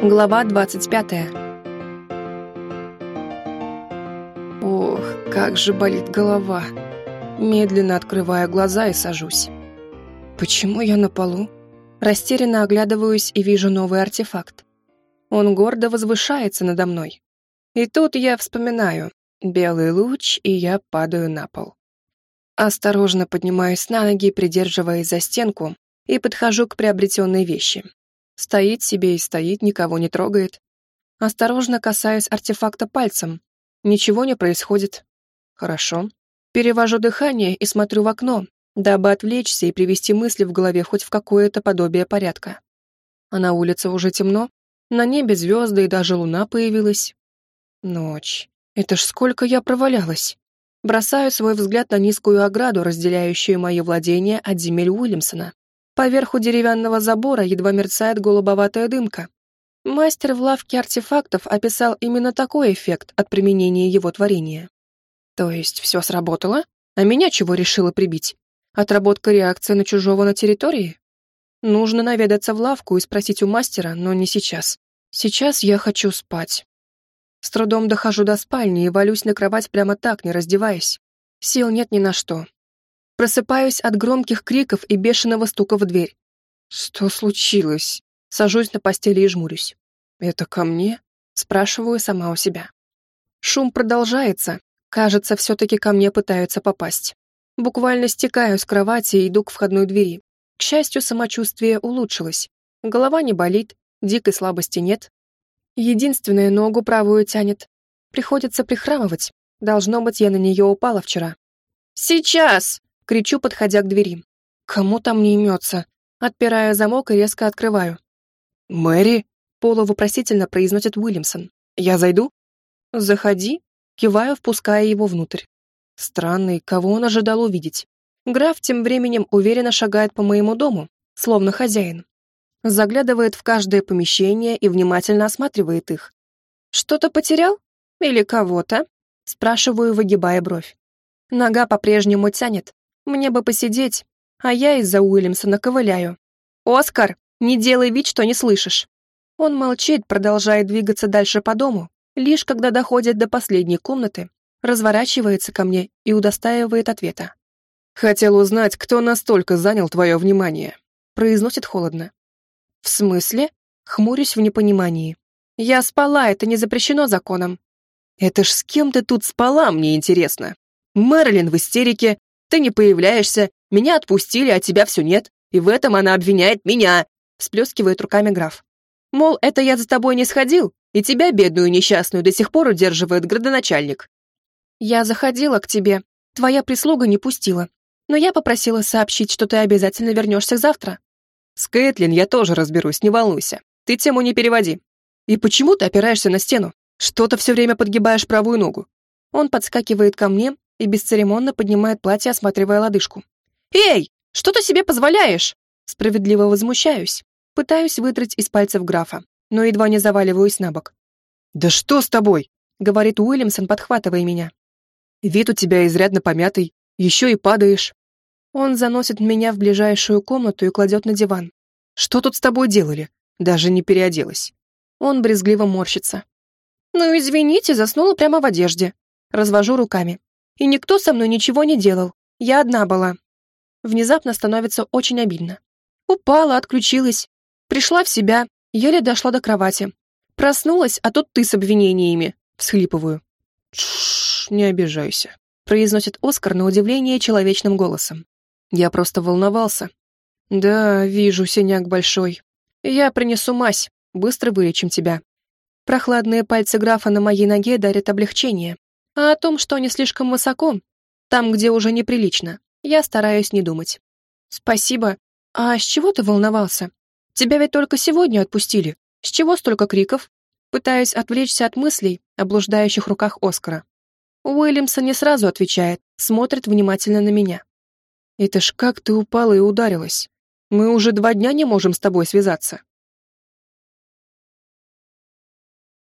Глава 25. Ох, как же болит голова. Медленно открываю глаза и сажусь. Почему я на полу? Растерянно оглядываюсь и вижу новый артефакт. Он гордо возвышается надо мной. И тут я вспоминаю. Белый луч, и я падаю на пол. Осторожно поднимаюсь на ноги, придерживаясь за стенку, и подхожу к приобретенной вещи. Стоит себе и стоит, никого не трогает. Осторожно касаюсь артефакта пальцем. Ничего не происходит. Хорошо. Перевожу дыхание и смотрю в окно, дабы отвлечься и привести мысли в голове хоть в какое-то подобие порядка. А на улице уже темно, на небе звезды и даже луна появилась. Ночь. Это ж сколько я провалялась. Бросаю свой взгляд на низкую ограду, разделяющую мое владение от земель Уильямсона. Поверху деревянного забора едва мерцает голубоватая дымка. Мастер в лавке артефактов описал именно такой эффект от применения его творения. То есть все сработало? А меня чего решила прибить? Отработка реакции на чужого на территории? Нужно наведаться в лавку и спросить у мастера, но не сейчас. Сейчас я хочу спать. С трудом дохожу до спальни и валюсь на кровать прямо так, не раздеваясь. Сил нет ни на что. Просыпаюсь от громких криков и бешеного стука в дверь. Что случилось? Сажусь на постели и жмурюсь. Это ко мне? Спрашиваю сама у себя. Шум продолжается. Кажется, все-таки ко мне пытаются попасть. Буквально стекаю с кровати и иду к входной двери. К счастью, самочувствие улучшилось. Голова не болит, дикой слабости нет, Единственная ногу правую тянет. Приходится прихрамывать. Должно быть, я на нее упала вчера. «Сейчас!» — кричу, подходя к двери. Кому там не имется? Отпираю замок и резко открываю. «Мэри?» — полувопросительно произносит Уильямсон. «Я зайду?» «Заходи», — киваю, впуская его внутрь. Странный, кого он ожидал увидеть. Граф тем временем уверенно шагает по моему дому, словно хозяин заглядывает в каждое помещение и внимательно осматривает их. «Что-то потерял? Или кого-то?» Спрашиваю, выгибая бровь. Нога по-прежнему тянет. Мне бы посидеть, а я из-за Уильямсона ковыляю. «Оскар, не делай вид, что не слышишь». Он молчит, продолжая двигаться дальше по дому, лишь когда доходит до последней комнаты, разворачивается ко мне и удостаивает ответа. «Хотел узнать, кто настолько занял твое внимание», произносит холодно. «В смысле?» Хмурюсь в непонимании. «Я спала, это не запрещено законом». «Это ж с кем ты тут спала, мне интересно. Мэрилин в истерике, ты не появляешься, меня отпустили, а тебя все нет, и в этом она обвиняет меня», всплескивает руками граф. «Мол, это я за тобой не сходил, и тебя, бедную несчастную, до сих пор удерживает градоначальник». «Я заходила к тебе, твоя прислуга не пустила, но я попросила сообщить, что ты обязательно вернешься завтра. С Кэтлин я тоже разберусь, не волнуйся. Ты тему не переводи. И почему ты опираешься на стену? Что-то все время подгибаешь правую ногу. Он подскакивает ко мне и бесцеремонно поднимает платье, осматривая лодыжку. «Эй, что ты себе позволяешь?» Справедливо возмущаюсь. Пытаюсь выдрать из пальцев графа, но едва не заваливаюсь на бок. «Да что с тобой?» — говорит Уильямсон, подхватывая меня. «Вид у тебя изрядно помятый, еще и падаешь. Он заносит меня в ближайшую комнату и кладет на диван. «Что тут с тобой делали? Даже не переоделась». Он брезгливо морщится. «Ну, извините, заснула прямо в одежде». Развожу руками. «И никто со мной ничего не делал. Я одна была». Внезапно становится очень обидно. Упала, отключилась. Пришла в себя, еле дошла до кровати. Проснулась, а тут ты с обвинениями. Всхлипываю. «Тш, не обижайся», произносит Оскар на удивление человечным голосом. Я просто волновался. Да, вижу, синяк большой. Я принесу мазь, быстро вылечим тебя. Прохладные пальцы графа на моей ноге дарят облегчение. А о том, что не слишком высоко, там, где уже неприлично, я стараюсь не думать. Спасибо. А с чего ты волновался? Тебя ведь только сегодня отпустили. С чего столько криков? Пытаюсь отвлечься от мыслей о блуждающих руках Оскара. Уильямсон не сразу отвечает, смотрит внимательно на меня. Это ж как ты упала и ударилась. Мы уже два дня не можем с тобой связаться.